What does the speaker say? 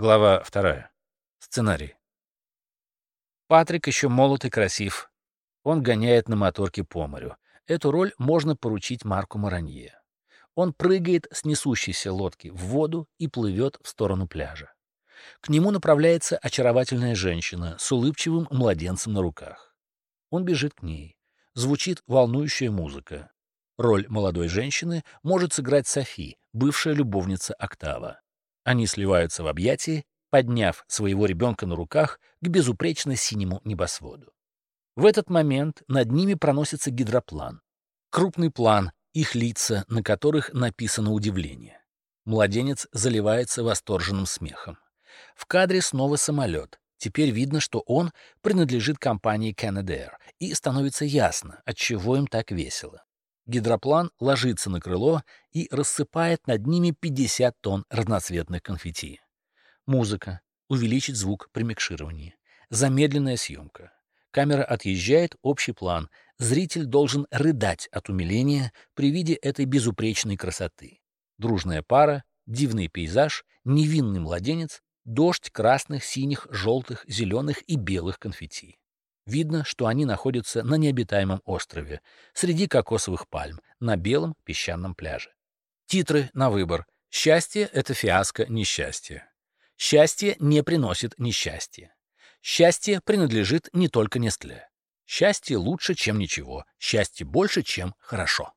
Глава вторая. Сценарий. Патрик еще молод и красив. Он гоняет на моторке по морю. Эту роль можно поручить Марку Маранье. Он прыгает с несущейся лодки в воду и плывет в сторону пляжа. К нему направляется очаровательная женщина с улыбчивым младенцем на руках. Он бежит к ней. Звучит волнующая музыка. Роль молодой женщины может сыграть Софи, бывшая любовница Октава. Они сливаются в объятии, подняв своего ребенка на руках к безупречно синему небосводу. В этот момент над ними проносится гидроплан. Крупный план, их лица, на которых написано удивление. Младенец заливается восторженным смехом. В кадре снова самолет. Теперь видно, что он принадлежит компании Canadair, и становится ясно, от чего им так весело. Гидроплан ложится на крыло и рассыпает над ними 50 тонн разноцветных конфетти. Музыка. Увеличить звук при микшировании. Замедленная съемка. Камера отъезжает, общий план. Зритель должен рыдать от умиления при виде этой безупречной красоты. Дружная пара, дивный пейзаж, невинный младенец, дождь красных, синих, желтых, зеленых и белых конфетти. Видно, что они находятся на необитаемом острове, среди кокосовых пальм, на белом песчаном пляже. Титры на выбор. Счастье — это фиаско несчастья. Счастье не приносит несчастья. Счастье принадлежит не только Нестле. Счастье лучше, чем ничего. Счастье больше, чем хорошо.